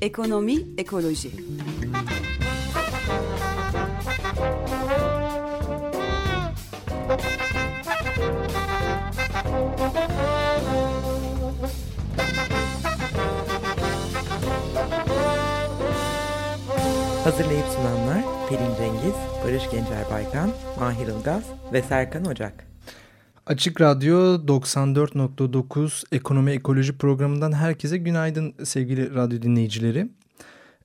Ekonomi, ekoloji. Pelin Cengiz, Barış Gencer Baykan, Mahir Ilgaz ve Serkan Ocak. Açık Radyo 94.9 Ekonomi Ekoloji programından herkese günaydın sevgili radyo dinleyicileri.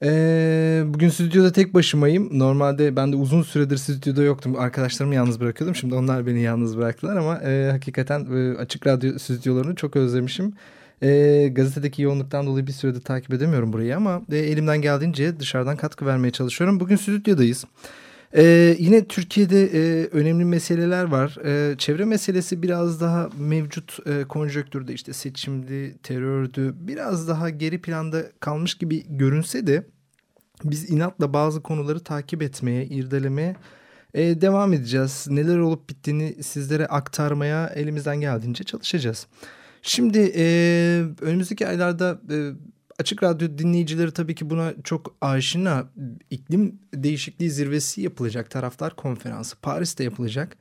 Ee, bugün stüdyoda tek başımayım. Normalde ben de uzun süredir stüdyoda yoktum. Arkadaşlarımı yalnız bırakıyordum. Şimdi onlar beni yalnız bıraktılar ama e, hakikaten e, Açık Radyo stüdyolarını çok özlemişim. E, gazetedeki yoğunluktan dolayı bir süredir takip edemiyorum burayı ama e, elimden geldiğince dışarıdan katkı vermeye çalışıyorum. Bugün stüdyodayız. Ee, yine Türkiye'de e, önemli meseleler var. E, çevre meselesi biraz daha mevcut e, konjöktürde işte seçimdi, terördü biraz daha geri planda kalmış gibi görünse de biz inatla bazı konuları takip etmeye, irdelemeye e, devam edeceğiz. Neler olup bittiğini sizlere aktarmaya elimizden geldiğince çalışacağız. Şimdi e, önümüzdeki aylarda e, Açık Radyo dinleyicileri tabii ki buna çok aşina. iklim değişikliği zirvesi yapılacak. Taraflar konferansı Paris'te yapılacak.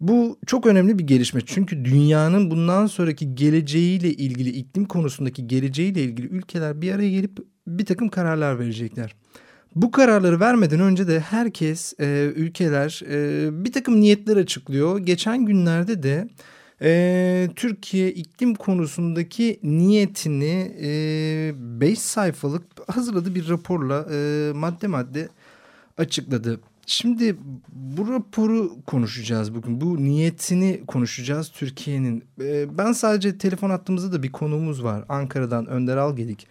Bu çok önemli bir gelişme. Çünkü dünyanın bundan sonraki geleceğiyle ilgili, iklim konusundaki geleceğiyle ilgili ülkeler bir araya gelip bir takım kararlar verecekler. Bu kararları vermeden önce de herkes, e, ülkeler e, bir takım niyetler açıklıyor. Geçen günlerde de e, Türkiye iklim konusundaki niyetini 5 e, sayfalık hazırladığı bir raporla e, madde madde açıkladı. Şimdi bu raporu konuşacağız bugün. Bu niyetini konuşacağız Türkiye'nin. E, ben sadece telefon attığımızda da bir konuğumuz var. Ankara'dan Önder Algedik.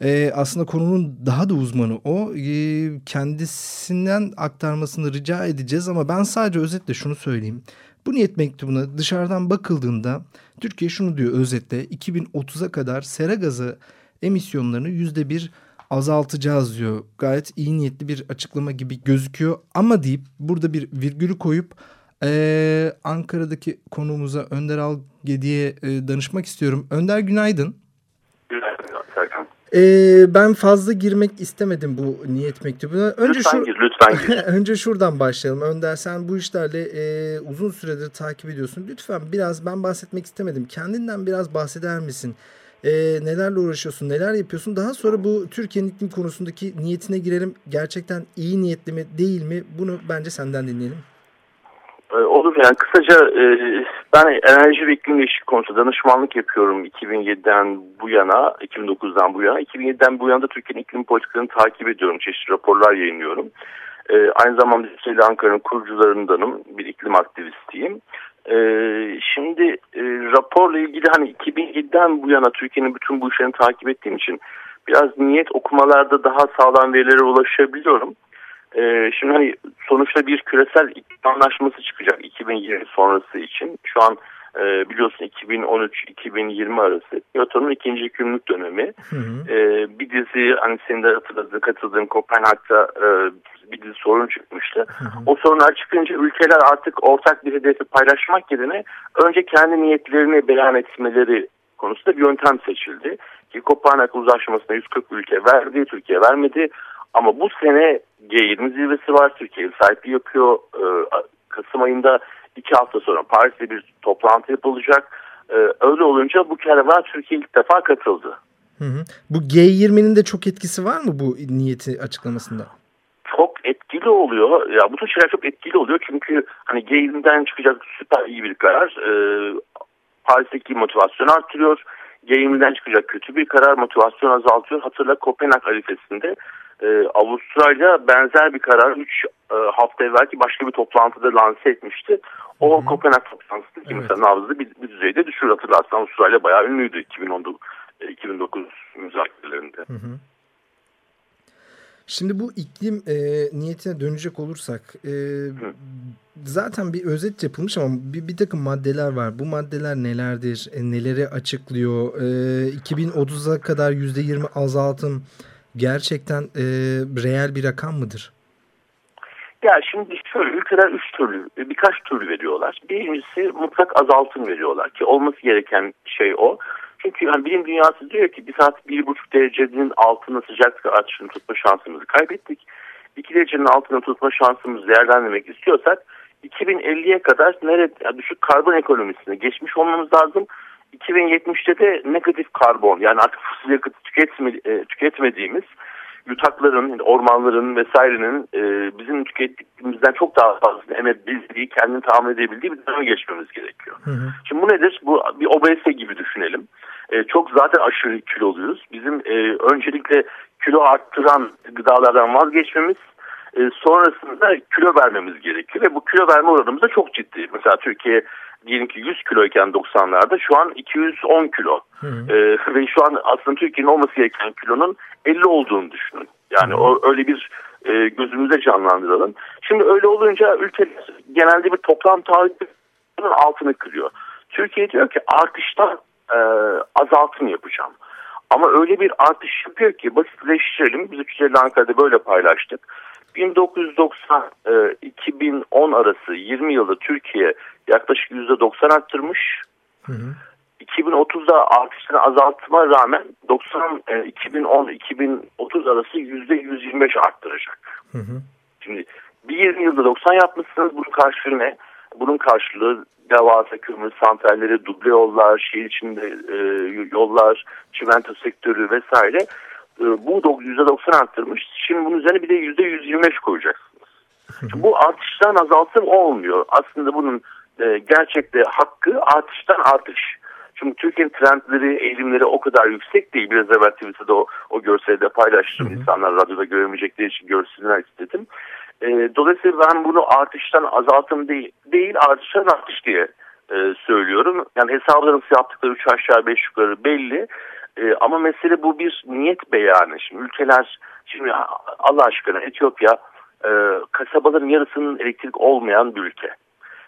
E, aslında konunun daha da uzmanı o. E, kendisinden aktarmasını rica edeceğiz ama ben sadece özetle şunu söyleyeyim. Bu niyet mektubuna dışarıdan bakıldığında Türkiye şunu diyor özetle 2030'a kadar sera gazı emisyonlarını yüzde bir azaltacağız diyor. Gayet iyi niyetli bir açıklama gibi gözüküyor ama deyip burada bir virgülü koyup ee, Ankara'daki konuğumuza Önder Algedi'ye e, danışmak istiyorum. Önder günaydın. Ee, ben fazla girmek istemedim bu niyet mektubuna. Önce lütfen şu, gir, lütfen gir. önce şuradan başlayalım. Önder sen bu işlerle e, uzun süredir takip ediyorsun. Lütfen biraz ben bahsetmek istemedim. Kendinden biraz bahseder misin? E, nelerle uğraşıyorsun, neler yapıyorsun? Daha sonra bu Türkiye'nin iklim konusundaki niyetine girelim. Gerçekten iyi niyetli mi, değil mi? Bunu bence senden dinleyelim. Ee, olur yani kısaca e, ben enerji ve iklim değişikliği konusunda danışmanlık yapıyorum 2007'den bu yana, 2009'dan bu yana. 2007'den bu yana da Türkiye'nin iklim politikalarını takip ediyorum. Çeşitli raporlar yayınlıyorum. Ee, aynı zamanda Hüseyin Ankara'nın kurucularındanım. Bir iklim aktivistiyim. Ee, şimdi e, raporla ilgili hani 2007'den bu yana Türkiye'nin bütün bu işlerini takip ettiğim için biraz niyet okumalarda daha sağlam verilere ulaşabiliyorum. Ee, şimdi hani sonuçta bir küresel iklim anlaşması çıkacak 2020 sonrası için. Şu an e, biliyorsun 2013-2020 arası Kyoto'nun ikinci yükümlülük dönemi. Hı hı. E, bir dizi hani senin de hatırladığın katıldığın Kopenhag'da e, bir dizi sorun çıkmıştı. Hı hı. O sorunlar çıkınca ülkeler artık ortak bir hedefi paylaşmak yerine önce kendi niyetlerini beyan etmeleri konusunda bir yöntem seçildi. Ki Kopenhag uzlaşmasına 140 ülke verdi, Türkiye vermedi. Ama bu sene G20 zirvesi var. Türkiye sahipliği yapıyor. Ee, Kasım ayında iki hafta sonra Paris'te bir toplantı yapılacak. Ee, öyle olunca bu kervan Türkiye ilk defa katıldı. Hı hı. Bu G20'nin de çok etkisi var mı bu niyeti açıklamasında? Çok etkili oluyor. Ya bu tür şeyler çok etkili oluyor çünkü hani G20'den çıkacak süper iyi bir karar. Ee, Paris'teki motivasyonu artırıyor. G20'den çıkacak kötü bir karar motivasyon azaltıyor. Hatırla Kopenhag arifesinde e, Avustralya benzer bir karar 3 e, hafta evvelki başka bir toplantıda lanse etmişti. O Hı-hı. Kopenhag toplantısı evet. kimsenin nabzı bir, bir düzeyde düşür hatırlarsan Avustralya bayağı ünlüydü 2019 e, 2009 müzakerelerinde. Hı hı. Şimdi bu iklim e, niyetine dönecek olursak e, zaten bir özet yapılmış ama bir, bir takım maddeler var. Bu maddeler nelerdir? E, neleri açıklıyor? E, 2030'a kadar %20 azaltım gerçekten e, reel bir rakam mıdır? Ya şimdi şöyle ülkeler üç türlü birkaç türlü veriyorlar. Birincisi mutlak azaltım veriyorlar ki olması gereken şey o. Çünkü yani bilim dünyası diyor ki bir saat bir buçuk derecenin altında sıcaklık artışını tutma şansımızı kaybettik. 2 derecenin altında tutma şansımızı değerlendirmek istiyorsak 2050'ye kadar nerede yani düşük karbon ekonomisine geçmiş olmamız lazım. 2070'te de negatif karbon yani artık fosil yakıt tüketme, e, tüketmediğimiz yutakların, ormanların vesairenin e, bizim tükettiğimizden çok daha fazla emebildiği, kendini tahmin edebildiği bir döneme geçmemiz gerekiyor. Hı hı. Şimdi bu nedir? Bu bir obezite gibi düşünelim. E, çok zaten aşırı kiloluyuz. Bizim e, öncelikle kilo arttıran gıdalardan vazgeçmemiz, e, sonrasında kilo vermemiz gerekiyor ve bu kilo verme oranımız da çok ciddi. Mesela Türkiye diyelim ki 100 kiloyken 90'larda şu an 210 kilo. Hı hı. E, ve şu an aslında Türkiye'nin olması gereken kilonun 50 olduğunu düşünün. Yani o öyle bir e, gözümüzde canlandıralım. Şimdi öyle olunca ülkeler genelde bir toplam taahhütünün altını kırıyor. Türkiye diyor ki artıştan e, azaltım yapacağım. Ama öyle bir artış yapıyor ki basitleştirelim. Biz 350 Ankara'da böyle paylaştık. 1990-2010 e, arası 20 yılda Türkiye yaklaşık %90 arttırmış. Hı hı. 2030'da artışını azaltma rağmen 90 2010-2030 arası %125 arttıracak. Hı hı. Şimdi bir 20 yılda 90 yapmışsınız bunun karşılığı ne? Bunun karşılığı devasa kömür santralleri, duble yollar, şehir içinde e, yollar, çimento sektörü vesaire. E, bu %90 arttırmış. Şimdi bunun üzerine bir de %125 koyacaksınız. Şimdi bu artıştan azaltım olmuyor. Aslında bunun e, gerçekte hakkı artıştan artış. Çünkü Türkiye'nin trendleri, eğilimleri o kadar yüksek değil. Biraz evvel Twitter'da o, o görseli de paylaştım. Hı hı. İnsanlar radyoda göremeyecekleri için görsünler istedim. E, dolayısıyla ben bunu artıştan azaltım değil, değil artıştan artış diye e, söylüyorum. Yani hesaplarımız yaptıkları 3 aşağı 5 yukarı belli. E, ama mesele bu bir niyet beyanı. Şimdi ülkeler, şimdi Allah aşkına Etiyopya e, kasabaların yarısının elektrik olmayan bir ülke.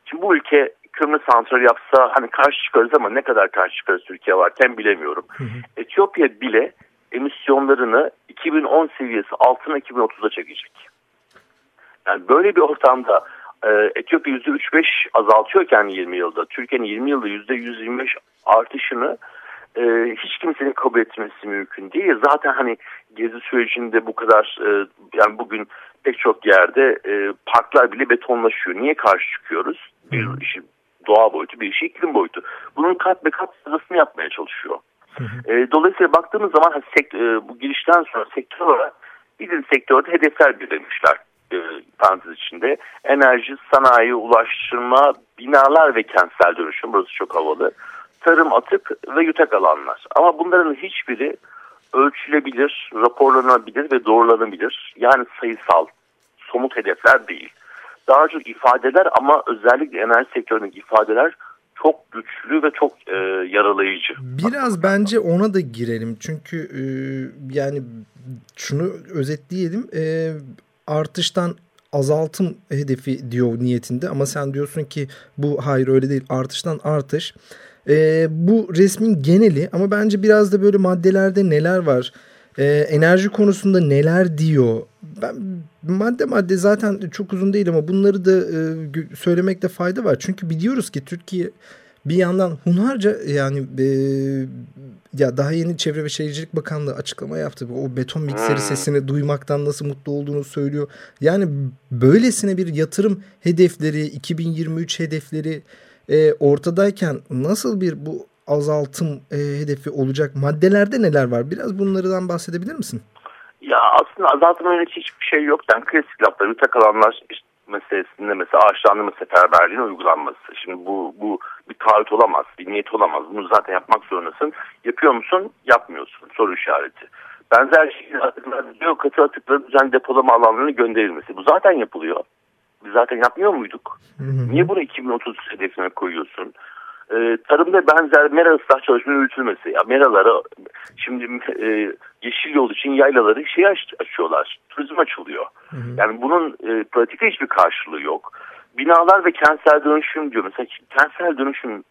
Şimdi bu ülke kömür santral yapsa hani karşı çıkarız ama ne kadar karşı çıkarız Türkiye varken bilemiyorum. Hı hı. Etiyopya bile emisyonlarını 2010 seviyesi altına 2030'da çekecek. Yani böyle bir ortamda e, Etiyopya %3-5 azaltıyorken 20 yılda Türkiye'nin 20 yılda %125 artışını e, hiç kimsenin kabul etmesi mümkün değil. Zaten hani gezi sürecinde bu kadar e, yani bugün pek çok yerde e, parklar bile betonlaşıyor. Niye karşı çıkıyoruz? Bir işi doğa boyutu, bir işi iklim boyutu. Bunun kat be kat sırasını yapmaya çalışıyor. E, dolayısıyla baktığımız zaman hani sekt, e, bu girişten sonra sektör olarak bizim sektörde hedefler belirlemişler e, parantez içinde. Enerji, sanayi, ulaştırma, binalar ve kentsel dönüşüm. Burası çok havalı. Tarım, atık ve yutak alanlar. Ama bunların hiçbiri ölçülebilir, raporlanabilir ve doğrulanabilir. Yani sayısal, somut hedefler değil. Daha çok ifadeler ama özellikle enerji sektöründeki ifadeler çok güçlü ve çok e, yaralayıcı. Biraz bence ona da girelim. Çünkü e, yani şunu özetleyelim. E, artıştan azaltım hedefi diyor niyetinde ama sen diyorsun ki bu hayır öyle değil artıştan artış. E, bu resmin geneli ama bence biraz da böyle maddelerde neler var e, enerji konusunda neler diyor. Ben madde madde zaten çok uzun değil ama bunları da e, söylemekte fayda var. Çünkü biliyoruz ki Türkiye bir yandan hunharca yani e, ya daha yeni Çevre ve Şehircilik Bakanlığı açıklama yaptı. O beton mikseri hmm. sesini duymaktan nasıl mutlu olduğunu söylüyor. Yani böylesine bir yatırım hedefleri, 2023 hedefleri e, ortadayken nasıl bir bu azaltım e, hedefi olacak? Maddelerde neler var? Biraz bunlardan bahsedebilir misin? Ya aslında azaltım öğretici hiçbir şey yok. Yani klasik laflar, yutak alanlar işte meselesinde mesela ağaçlandırma seferberliğine uygulanması. Şimdi bu, bu bir taahhüt olamaz, bir niyet olamaz. Bunu zaten yapmak zorundasın. Yapıyor musun? Yapmıyorsun. Soru işareti. Benzer şekilde atıklar, katı atıkların düzenli depolama alanlarına gönderilmesi. Bu zaten yapılıyor. Zaten yapmıyor muyduk? Hı hı. Niye bunu 2030 hedefine koyuyorsun? e, tarımda benzer mera ıslah çalışmaları yürütülmesi. Ya meraları şimdi e, yeşil yol için yaylaları şey aç, açıyorlar. Turizm açılıyor. Hı hı. Yani bunun e, pratikte hiçbir karşılığı yok. Binalar ve kentsel dönüşüm diyor. Mesela kentsel dönüşüm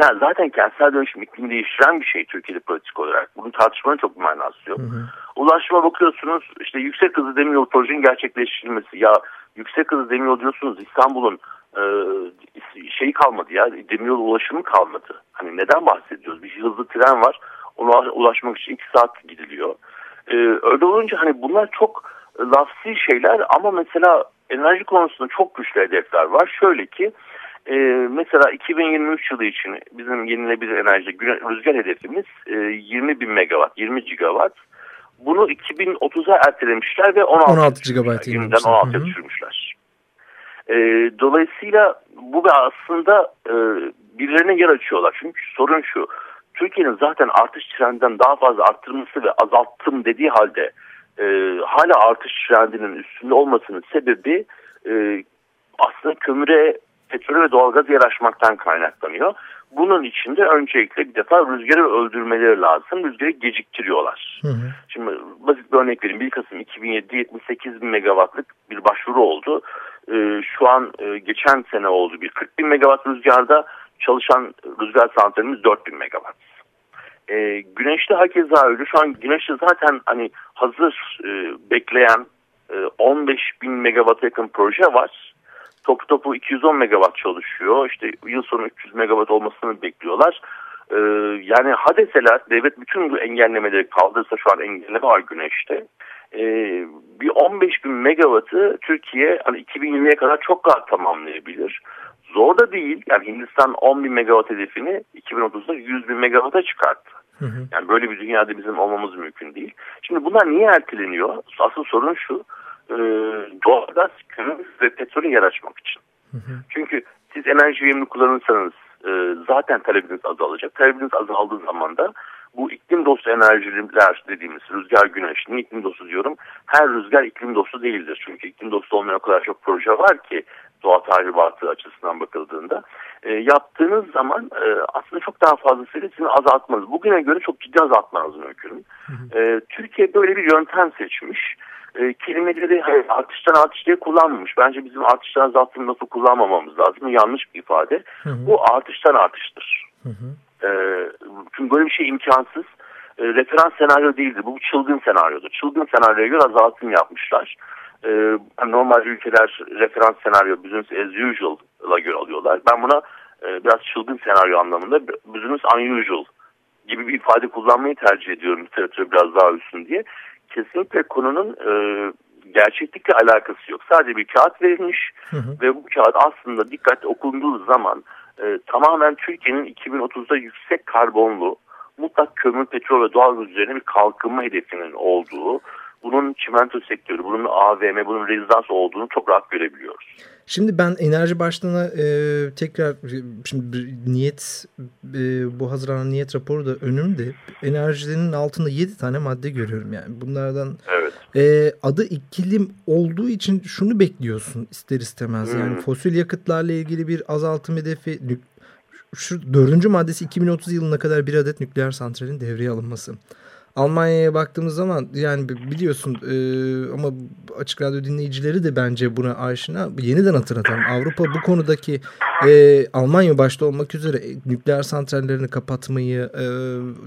sen zaten kentsel dönüşüm iklimi değiştiren bir şey Türkiye'de pratik olarak. Bunun tartışmanın çok bir manası yok. Hı hı. Ulaşıma bakıyorsunuz işte yüksek hızlı demir yol projenin gerçekleştirilmesi. Ya yüksek hızlı demiryolu diyorsunuz İstanbul'un e, şeyi kalmadı ya demiryolu ulaşımı kalmadı. Hani neden bahsediyoruz? Bir hızlı tren var ona ulaşmak için iki saat gidiliyor. E, öyle olunca hani bunlar çok lafsi şeyler ama mesela enerji konusunda çok güçlü hedefler var. Şöyle ki e, mesela 2023 yılı için bizim yenilebilir enerji rüzgar hedefimiz e, 20 bin megawatt, 20 gigawatt. Bunu 2030'a ertelemişler ve 16, 16 gigawatt 20'den 16'ya düşürmüşler. E, dolayısıyla bu da aslında e, birilerine yer açıyorlar. Çünkü sorun şu. Türkiye'nin zaten artış trendinden daha fazla arttırması ve azalttım dediği halde e, hala artış trendinin üstünde olmasının sebebi e, aslında kömüre, petrole ve doğalgaza yaraşmaktan kaynaklanıyor. Bunun için de öncelikle bir defa rüzgarı öldürmeleri lazım. Rüzgarı geciktiriyorlar. Hı hı. Şimdi basit bir örnek vereyim. 1 Kasım 2007'de 78 bin megawattlık bir başvuru oldu. Ee, şu an e, geçen sene oldu bir 40 bin megawatt rüzgarda çalışan rüzgar santralimiz 4 bin megawatt. E, güneşte hakeza öyle. Şu an güneşte zaten hani hazır e, bekleyen e, 15 bin megawatt yakın proje var. Topu topu 210 megawatt çalışıyor. İşte yıl sonu 300 megawatt olmasını bekliyorlar. Ee, yani hadeseler devlet bütün bu engellemeleri kaldırsa şu an engelleme var güneşte. Ee, bir 15 bin megawattı Türkiye hani 2020'ye kadar çok rahat tamamlayabilir. Zor da değil. Yani Hindistan 10 bin megawatt hedefini 2030'da 100 bin megawatt'a çıkarttı. Hı hı. Yani böyle bir dünyada bizim olmamız mümkün değil. Şimdi bunlar niye erteleniyor? Asıl sorun şu. E, doğalgaz, kömür ve petrolü yer açmak için. Hı hı. Çünkü siz enerji verimli kullanırsanız e, zaten talebiniz azalacak. Talebiniz azaldığı zaman da bu iklim dostu enerjiler dediğimiz rüzgar güneş, niye iklim dostu diyorum? Her rüzgar iklim dostu değildir. Çünkü iklim dostu olmayan o kadar çok proje var ki doğa tahribatı açısından bakıldığında e, yaptığınız zaman e, aslında çok daha fazlasıyla sizin azaltmanız. Bugüne göre çok ciddi azaltmanız mümkün. E, Türkiye böyle bir yöntem seçmiş. E, kelimeleri hani, artıştan artış diye kullanmamış. Bence bizim artıştan azaltımı nasıl kullanmamamız lazım. Yanlış bir ifade. Hı hı. Bu artıştan artıştır. Hı hı. E, çünkü böyle bir şey imkansız. E, referans senaryo değildir. Bu çılgın senaryodur. Çılgın senaryoya göre azaltım yapmışlar e, normal ülkeler referans senaryo business as usual'la göre alıyorlar. Ben buna e, biraz çılgın senaryo anlamında business unusual gibi bir ifade kullanmayı tercih ediyorum literatüre biraz daha üstün diye. Kesinlikle konunun e, gerçeklikle alakası yok. Sadece bir kağıt verilmiş hı hı. ve bu kağıt aslında dikkatli okunduğu zaman e, tamamen Türkiye'nin 2030'da yüksek karbonlu mutlak kömür, petrol ve doğal üzerine bir kalkınma hedefinin olduğu bunun çimento sektörü, bunun AVM, bunun rezidans olduğunu çok rahat görebiliyoruz. Şimdi ben enerji başlığına e, tekrar şimdi niyet e, bu Haziran niyet raporu da önümde. Enerjinin altında 7 tane madde görüyorum yani. Bunlardan evet. e, adı iklim olduğu için şunu bekliyorsun ister istemez. Hmm. Yani fosil yakıtlarla ilgili bir azaltım hedefi şu dördüncü maddesi 2030 yılına kadar bir adet nükleer santralin devreye alınması. Almanya'ya baktığımız zaman yani biliyorsun e, ama açık radyo dinleyicileri de bence buna aşina. Yeniden hatırlatalım. Avrupa bu konudaki e, Almanya başta olmak üzere e, nükleer santrallerini kapatmayı, e,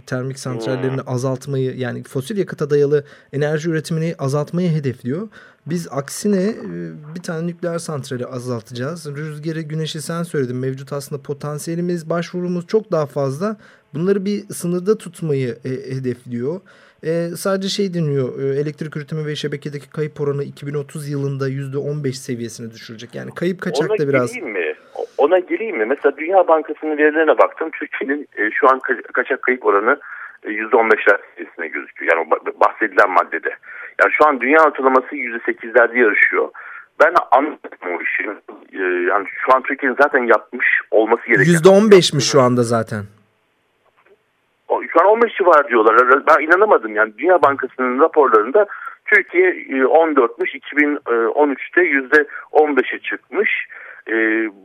termik santrallerini azaltmayı yani fosil yakıta dayalı enerji üretimini azaltmayı hedefliyor. Biz aksine e, bir tane nükleer santrali azaltacağız. Rüzgarı, güneşi sen söyledin. Mevcut aslında potansiyelimiz, başvurumuz çok daha fazla. Bunları bir sınırda tutmayı e, hedefliyor. E, sadece şey deniyor e, elektrik üretimi ve şebekedeki kayıp oranı 2030 yılında %15 seviyesine düşürecek. Yani kayıp kaçakta biraz. mi? Ona gireyim mi? Mesela Dünya Bankası'nın verilerine baktım. Türkiye'nin e, şu an kaçak kayıp oranı %15'ler seviyesine gözüküyor. Yani bahsedilen maddede. Yani şu an dünya ortalaması %8'lerde yarışıyor. Ben anlamadım o işi. Ee, yani şu an Türkiye'nin zaten yapmış olması gereken. %15'miş şu anda zaten. Şu an 15 civar diyorlar. Ben inanamadım yani Dünya Bankası'nın raporlarında Türkiye 14'müş 2013'te %15'e çıkmış. E,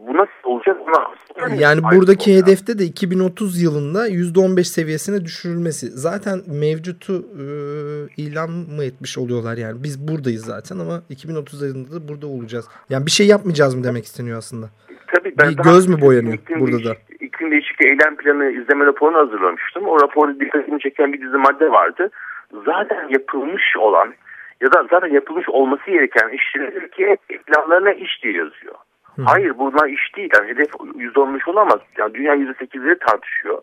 bu nasıl olacak? Ona yani buradaki hedefte de 2030 yılında %15 seviyesine düşürülmesi. Zaten mevcutu e, ilan mı etmiş oluyorlar yani. Biz buradayız zaten ama 2030 yılında da burada olacağız. Yani bir şey yapmayacağız mı demek isteniyor aslında? Tabii ben bir göz mü boyanıyor burada da? İklim değişikliği eylem planı izleme raporunu hazırlamıştım. O raporda dikkatimi çeken bir dizi madde vardı. Zaten yapılmış olan ya da zaten yapılmış olması gereken işleri Türkiye planlarına iş diye yazıyor. Hı. Hayır bunlar iş değil. Yani hedef %15 olamaz. Yani dünya %8'leri tartışıyor.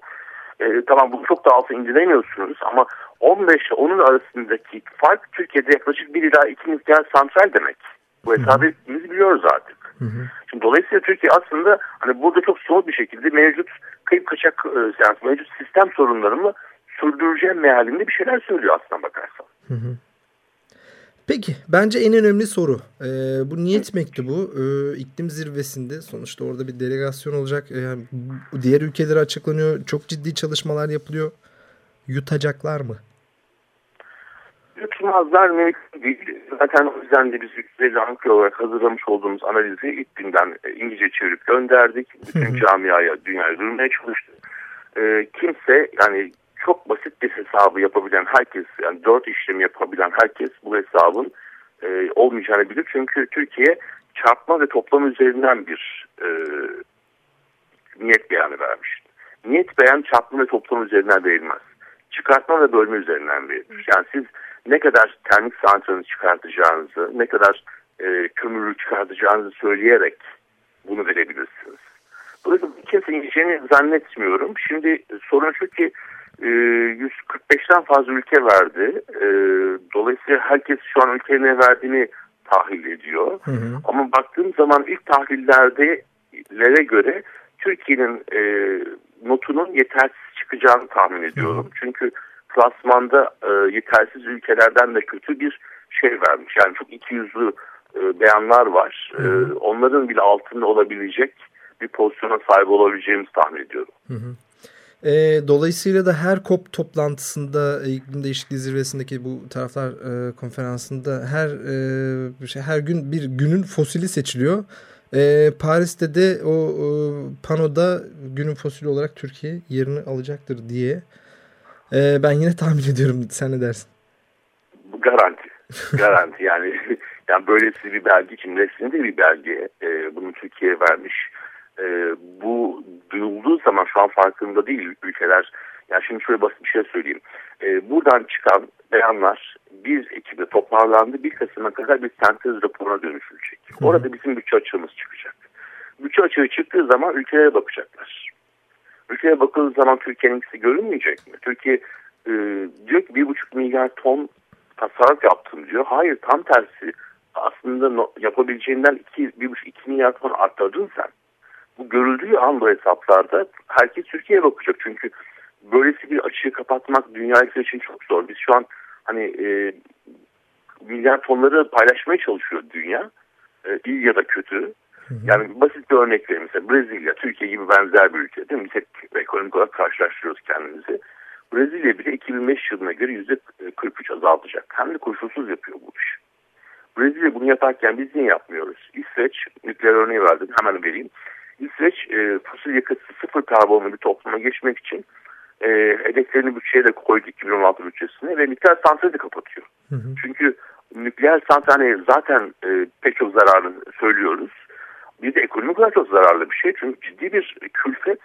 Ee, tamam bunu çok da altı indiremiyorsunuz ama 15 ile onun arasındaki fark Türkiye'de yaklaşık 1 ila 2 milyar santral demek. Bu hesabı hepimiz biliyoruz artık. Hı hı. Şimdi dolayısıyla Türkiye aslında hani burada çok somut bir şekilde mevcut kayıp kaçak e, yani mevcut sistem sorunlarını sürdüreceğim mealinde bir şeyler söylüyor aslında bakarsan. Hı hı. Peki bence en önemli soru ee, bu niyet mektubu ee, iklim zirvesinde sonuçta orada bir delegasyon olacak yani diğer ülkelere açıklanıyor çok ciddi çalışmalar yapılıyor yutacaklar mı? Yutmazlar mümkün değil. Zaten o yüzden de biz Yükseli Ankara olarak hazırlamış olduğumuz analizi ilk günden e, İngilizce çevirip gönderdik. Bütün camiaya, dünyaya duyurmaya çalıştık. Ee, kimse yani çok basit bir hesabı yapabilen herkes yani dört işlemi yapabilen herkes bu hesabın e, olmayacağını bilir. Çünkü Türkiye çarpma ve toplam üzerinden bir e, niyet beyanı vermiş. Niyet beyan çarpma ve toplam üzerinden verilmez. Çıkartma ve bölme üzerinden verilir. Yani siz ne kadar termik santralını çıkartacağınızı, ne kadar e, kömürü çıkartacağınızı söyleyerek bunu verebilirsiniz. Dolayısıyla kimse yiyeceğini zannetmiyorum. Şimdi sorun şu ki 145'ten ee, fazla ülke verdi. Ee, dolayısıyla herkes şu an ülkenin ne verdiğini tahlil ediyor. Hı hı. Ama baktığım zaman ilk tahlillerde göre Türkiye'nin e, notunun yetersiz çıkacağını tahmin ediyorum. Hı hı. Çünkü klasmanda e, yetersiz ülkelerden de kötü bir şey vermiş. Yani çok ikiyüzlü e, beyanlar var. E, onların bile altında olabilecek bir pozisyona sahip olabileceğimizi tahmin ediyorum. Hı hı. E, dolayısıyla da her COP toplantısında e, iklim değişikliği zirvesindeki bu taraflar e, konferansında her e, şey, her gün bir günün fosili seçiliyor. E, Paris'te de o e, panoda günün fosili olarak Türkiye yerini alacaktır diye e, ben yine tahmin ediyorum. Sen ne dersin? Garanti. Garanti yani yani böylesi bir belge için resmi bir belge e, bunu Türkiye vermiş e, bu duyulduğu zaman şu an farkında değil ülkeler. Yani şimdi şöyle basit bir şey söyleyeyim. E, buradan çıkan beyanlar bir ekibe toparlandı. Bir Kasım'a kadar bir sentez raporuna dönüşülecek. Orada bizim bütçe açığımız çıkacak. Bütçe açığı çıktığı zaman ülkelere bakacaklar. Ülkeye bakıldığı zaman Türkiye'ninkisi görünmeyecek mi? Türkiye e, diyor ki bir buçuk milyar ton tasarruf yaptım diyor. Hayır tam tersi. Aslında no, yapabileceğinden iki, bir buçuk iki milyar ton arttırdın sen bu görüldüğü an bu hesaplarda herkes Türkiye'ye bakacak. Çünkü böylesi bir açığı kapatmak dünya için çok zor. Biz şu an hani e, milyar tonları paylaşmaya çalışıyor dünya. E, iyi ya da kötü. Yani basit bir örnek vereyim. Mesela Brezilya, Türkiye gibi benzer bir ülke değil mi? Tek ekonomik olarak karşılaştırıyoruz kendimizi. Brezilya bile 2005 yılına göre %43 azaltacak. Hem de koşulsuz yapıyor bu iş. Brezilya bunu yaparken biz niye yapmıyoruz? İsveç, nükleer örneği verdim hemen vereyim. İsveç e, fosil yakıtsız sıfır karbonlu bir topluma geçmek için e, hedeflerini bütçeye de koydu 2016 bütçesine ve nükleer santrali de kapatıyor. Hı hı. Çünkü nükleer santrali zaten e, pek çok zararını söylüyoruz. Bir de ekonomik olarak çok zararlı bir şey. Çünkü ciddi bir külfet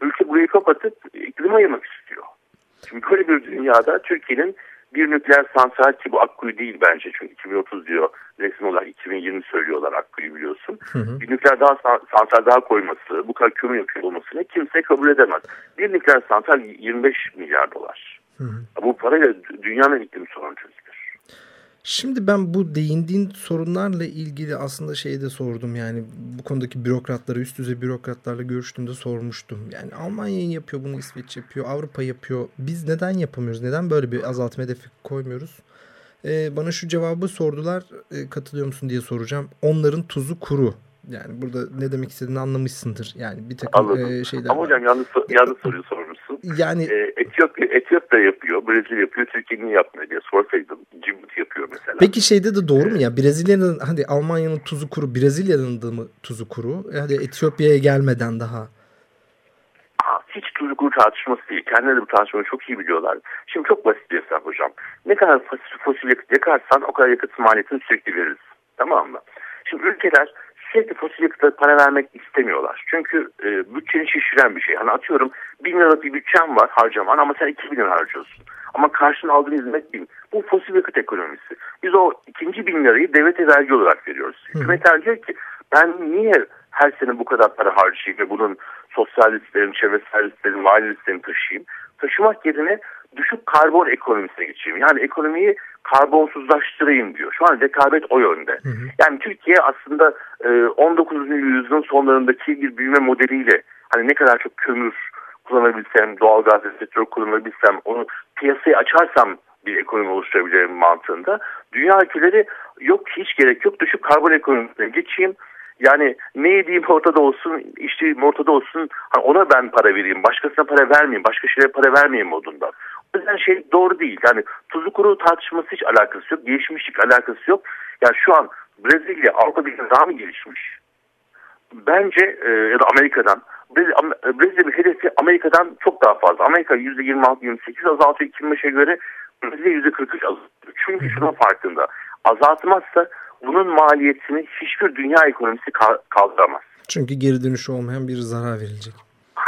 ülke burayı kapatıp iklim ayırmak istiyor. Şimdi böyle bir dünyada Türkiye'nin bir nükleer santral ki bu Akkuyu değil bence çünkü 2030 diyor resmi olarak 2020 söylüyorlar Akkuyu biliyorsun. Hı hı. Bir nükleer daha santral daha koyması bu kadar kömür yapıyor olmasını kimse kabul edemez. Bir nükleer santral 25 milyar dolar. Hı hı. Bu parayla dünyanın iklim sorunu çözülür. Şimdi ben bu değindiğin sorunlarla ilgili aslında şeyi de sordum. Yani bu konudaki bürokratlara üst düzey bürokratlarla görüştüğümde sormuştum. Yani Almanya yapıyor bunu İsveç yapıyor Avrupa yapıyor. Biz neden yapamıyoruz? Neden böyle bir azaltma hedefi koymuyoruz? Ee, bana şu cevabı sordular. E, katılıyor musun diye soracağım. Onların tuzu kuru yani burada ne demek istediğini anlamışsındır. Yani bir takım e, şeyler Ama hocam yanlış, yanlış soruyu sormuşsun. Yani e, Etiyopya, Etiyopya yapıyor, Brezilya yapıyor, Türkiye'nin yapmıyor diye sorsaydım Cibuti yapıyor mesela. Peki şeyde de doğru mu ya? Brezilya'nın hadi Almanya'nın tuzu kuru, Brezilya'nın da mı tuzu kuru? E, hadi Etiyopya'ya gelmeden daha. hiç tuzu kuru tartışması değil. Kendileri bu tartışmayı çok iyi biliyorlar. Şimdi çok basit bir hesap hocam. Ne kadar fosil yakıt yakarsan o kadar yakıt maliyetini sürekli veririz. Tamam mı? Şimdi ülkeler sürekli fosil yakıtlara para vermek istemiyorlar. Çünkü e, bütçeni şişiren bir şey. Hani atıyorum 1 liralık bir bütçem var harcaman ama sen 2 bin lira harcıyorsun. Ama karşına aldığın hizmet bin. Bu fosil yakıt ekonomisi. Biz o ikinci bin lirayı devlete vergi olarak veriyoruz. Hükümet diyor ki ben niye her sene bu kadar para harcayayım ve bunun sosyal risklerini, çevresel risklerini, mali risklerini taşıyayım. Taşımak yerine düşük karbon ekonomisine geçeyim. Yani ekonomiyi karbonsuzlaştırayım diyor. Şu an rekabet o yönde. Hı hı. Yani Türkiye aslında 19. yüzyılın sonlarındaki bir büyüme modeliyle hani ne kadar çok kömür kullanabilsem, doğalgaz ve petrol kullanabilsem, onu piyasaya açarsam bir ekonomi oluşturabilirim mantığında. Dünya ülkeleri yok hiç gerek yok düşük karbon ekonomisine geçeyim. Yani ne yediğim ortada olsun, içtiğim ortada olsun hani ona ben para vereyim, başkasına para vermeyeyim, başka şeylere para vermeyeyim modunda. Yüzden şey doğru değil. Yani tuzu kuru tartışması hiç alakası yok, gelişmişlik alakası yok. Yani şu an Brezilya Avrupa Birliği'nden daha mı gelişmiş? Bence e, ya da Amerika'dan Brezilya'nın hedefi Amerika'dan çok daha fazla. Amerika %26-28 azaltıyor 2005'e göre Brezilya %43 azaltıyor. Çünkü şunun farkında. Azaltmazsa bunun maliyetini hiçbir dünya ekonomisi kaldıramaz. Çünkü geri dönüşü olmayan bir zarar verilecek.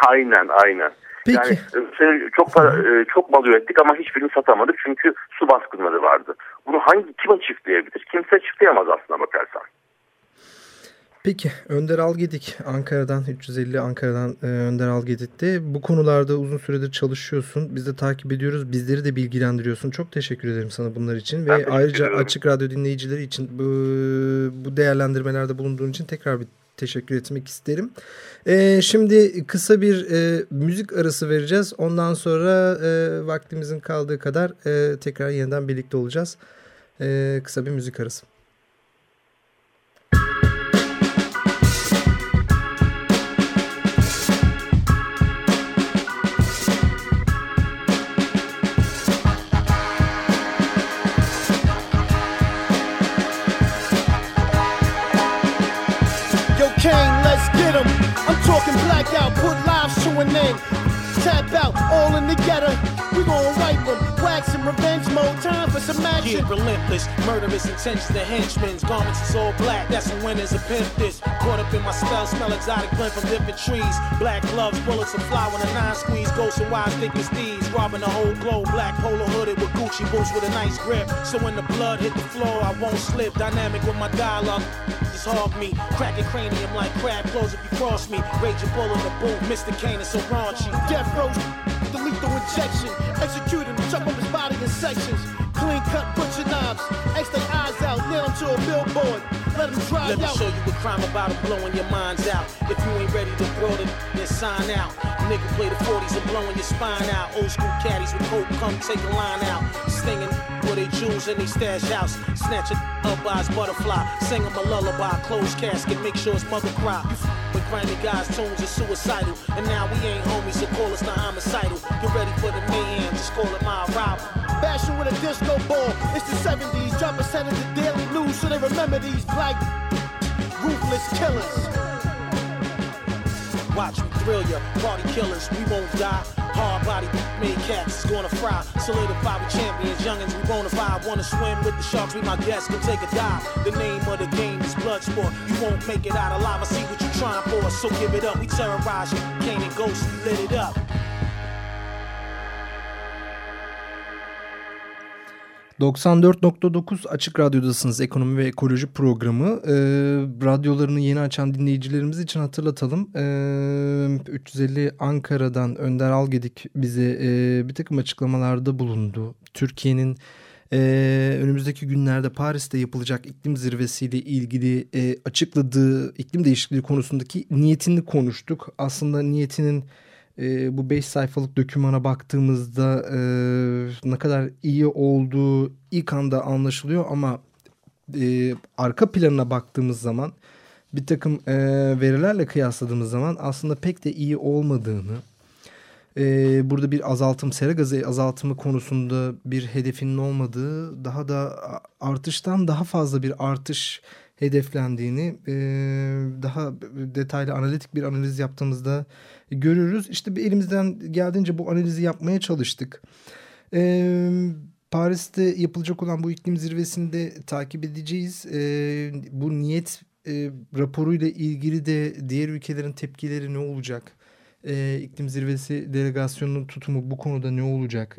Aynen aynen. Peki. Yani e, çok para, e, çok mal ürettik ama hiçbirini satamadık çünkü su baskınları vardı. Bunu hangi kim açıklayabilir? Kimse açıklayamaz aslına bakarsan. Peki Önder Algedik Ankara'dan 350 Ankara'dan e, Önder Algedik'te bu konularda uzun süredir çalışıyorsun. Biz de takip ediyoruz. Bizleri de bilgilendiriyorsun. Çok teşekkür ederim sana bunlar için ben ve ayrıca ederim. Açık Radyo dinleyicileri için bu, bu değerlendirmelerde bulunduğun için tekrar bir teşekkür etmek isterim. E, şimdi kısa bir e, müzik arası vereceğiz. Ondan sonra e, vaktimizin kaldığı kadar e, tekrar yeniden birlikte olacağız. E, kısa bir müzik arası. Tap out, all in together. We gon' wipe them. Revenge mode. Time for some action. Get relentless, murderous intentions. The henchmen's garments is all black. That's a win as a pimp this. Caught up in my spell, smell exotic blend from different trees. Black gloves, bullets of fly when a nine squeeze. Ghosts and wise thick as these. Robbing the whole globe. Black polo hooded with Gucci boots with a nice grip. So when the blood hit the floor, I won't slip. Dynamic with my dialogue Just hog me. Crack Cracking cranium like crab clothes if you cross me. Raging bull in the booth, Mr. Kane is so raunchy. Death row, lethal injection. Execute him, chop up his body in sections. Clean cut butcher knobs. X their eyes out, nail them to a billboard. Let them dry Let me show you a crime about it, blowing your minds out. If you ain't ready to throw it, then sign out. Nigga play the 40s and blowing your spine out. Old school caddies with coke come take a line out. Stinging with they jewels in they stash house. Snatch it up by his butterfly. Sing him a lullaby, close casket, make sure his mother cry. Grimy guys' tunes are suicidal. And now we ain't homies, so call us the homicidal. Get ready for the mayhem, just call it my arrival. Bashing with a disco ball. It's the 70s. Drop a cent in the daily news so they remember these black ruthless killers. Watch me thrill ya, party killers, we won't die. Hard body, made cats gonna fry. Solidify we champions, youngins, we bona fide. Wanna swim with the sharks, be my guests, go take a dive. The name of the game is Bloodsport. You won't make it out alive, I see what you're trying for, so give it up. We terrorize you, Kane and Ghost, we lit it up. 94.9 Açık Radyo'dasınız ekonomi ve ekoloji programı. E, radyolarını yeni açan dinleyicilerimiz için hatırlatalım. E, ee, 350 Ankara'dan Önder Algedik bize e, bir takım açıklamalarda bulundu. Türkiye'nin e, önümüzdeki günlerde Paris'te yapılacak iklim zirvesiyle ilgili e, açıkladığı iklim değişikliği konusundaki niyetini konuştuk. Aslında niyetinin e, bu 5 sayfalık dokümana baktığımızda e, ne kadar iyi olduğu ilk anda anlaşılıyor ama e, arka planına baktığımız zaman bir takım e, verilerle kıyasladığımız zaman aslında pek de iyi olmadığını e, burada bir azaltım sera gazı azaltımı konusunda bir hedefinin olmadığı daha da artıştan daha fazla bir artış hedeflendiğini daha detaylı analitik bir analiz yaptığımızda görürüz. İşte elimizden geldiğince bu analizi yapmaya çalıştık. Paris'te yapılacak olan bu iklim zirvesinde takip edeceğiz. Bu niyet raporuyla ilgili de diğer ülkelerin tepkileri ne olacak? E, iklim zirvesi delegasyonunun tutumu bu konuda ne olacak?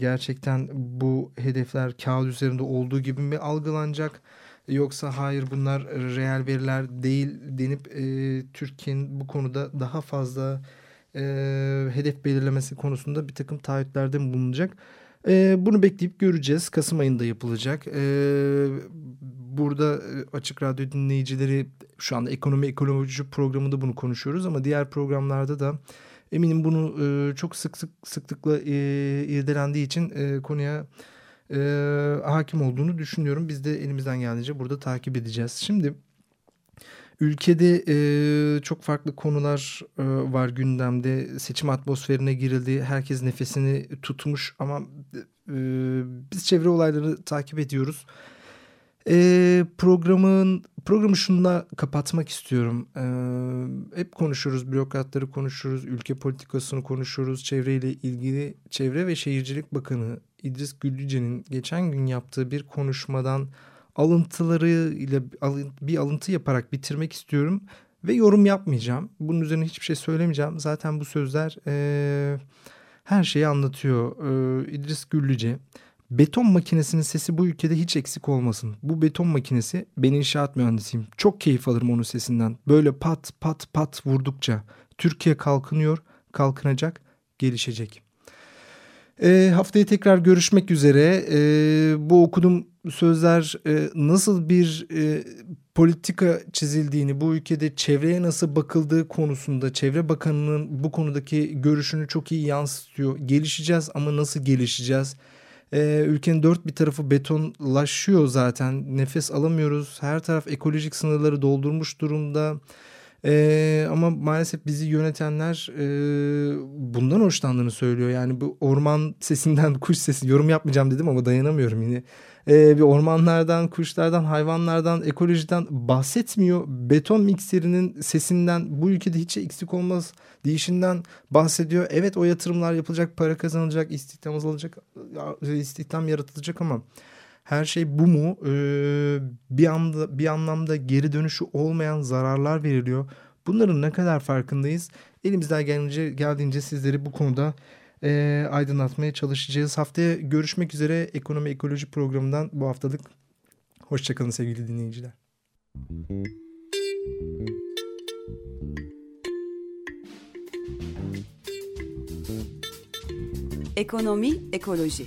Gerçekten bu hedefler kağıt üzerinde olduğu gibi mi algılanacak? Yoksa hayır bunlar reel veriler değil denip e, Türkiye'nin bu konuda daha fazla e, hedef belirlemesi konusunda bir takım taahhütlerde bulunacak. E, bunu bekleyip göreceğiz. Kasım ayında yapılacak. E, burada e, Açık Radyo dinleyicileri şu anda ekonomi ekoloji programında bunu konuşuyoruz ama diğer programlarda da eminim bunu e, çok sık sık sıklıkla e, irdelendiği için e, konuya e, hakim olduğunu düşünüyorum. Biz de elimizden geldiğince burada takip edeceğiz. Şimdi ülkede e, çok farklı konular e, var gündemde. Seçim atmosferine girildi. Herkes nefesini tutmuş ama e, biz çevre olayları takip ediyoruz. E, programın programı şunla kapatmak istiyorum. E, hep konuşuruz, bürokratları konuşuruz, ülke politikasını konuşuruz, çevreyle ilgili Çevre ve Şehircilik Bakanı İdris Güllüce'nin geçen gün yaptığı bir konuşmadan alıntıları ile bir alıntı yaparak bitirmek istiyorum ve yorum yapmayacağım. Bunun üzerine hiçbir şey söylemeyeceğim. Zaten bu sözler e, her şeyi anlatıyor. E, İdris Güllüce beton makinesinin sesi bu ülkede hiç eksik olmasın. Bu beton makinesi ben inşaat mühendisiyim. Çok keyif alırım onun sesinden. Böyle pat pat pat vurdukça Türkiye kalkınıyor, kalkınacak, gelişecek. E, haftaya tekrar görüşmek üzere. E, bu okudum sözler e, nasıl bir e, politika çizildiğini, bu ülkede çevreye nasıl bakıldığı konusunda Çevre Bakanı'nın bu konudaki görüşünü çok iyi yansıtıyor. Gelişeceğiz ama nasıl gelişeceğiz? E, ülkenin dört bir tarafı betonlaşıyor zaten. Nefes alamıyoruz. Her taraf ekolojik sınırları doldurmuş durumda. Ee, ama maalesef bizi yönetenler e, bundan hoşlandığını söylüyor. Yani bu orman sesinden kuş sesi yorum yapmayacağım dedim ama dayanamıyorum yine. Ee, bir ormanlardan, kuşlardan, hayvanlardan, ekolojiden bahsetmiyor. Beton mikserinin sesinden bu ülkede hiç eksik olmaz deyişinden bahsediyor. Evet o yatırımlar yapılacak, para kazanılacak, istihdam azalacak, istihdam yaratılacak ama her şey bu mu? Ee, bir anda bir anlamda geri dönüşü olmayan zararlar veriliyor. Bunların ne kadar farkındayız? Elimizden gelince geldiğince sizleri bu konuda e, aydınlatmaya çalışacağız. Haftaya görüşmek üzere ekonomi ekoloji programından bu haftalık. Hoşçakalın sevgili dinleyiciler. Ekonomi ekoloji.